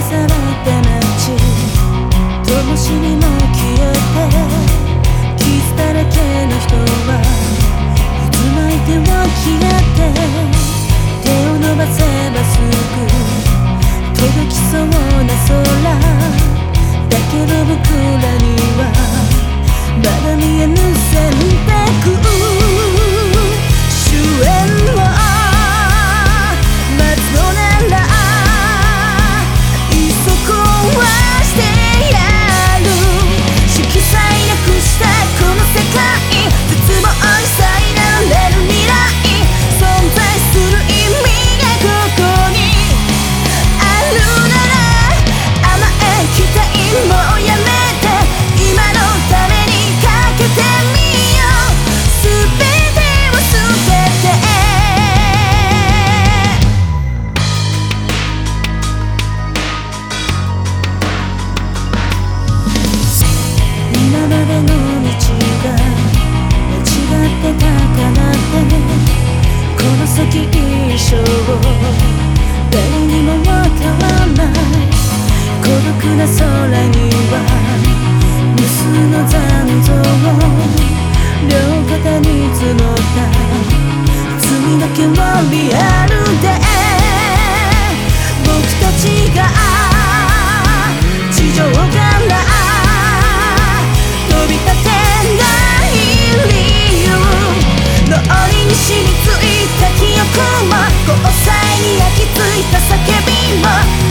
された街。灯火も消えて傷だらけの人は誰にもわからない孤独な空。吗？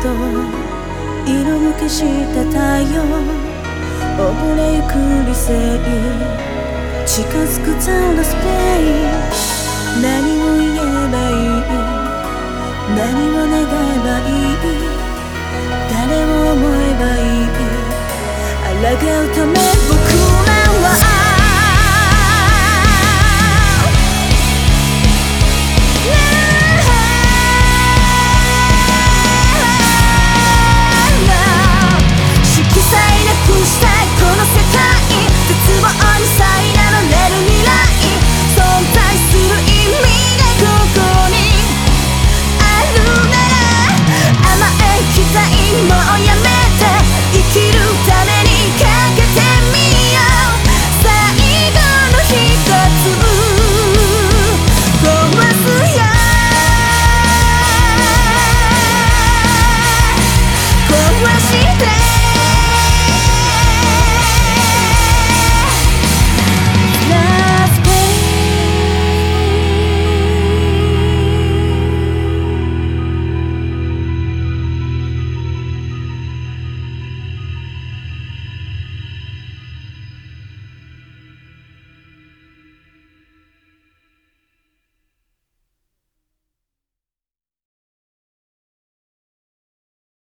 と色むけした太陽。溺れゆく理性近づくザラスペイ。何を言えばいい。何を願えばいい。誰を思えばいい。抗うため僕ら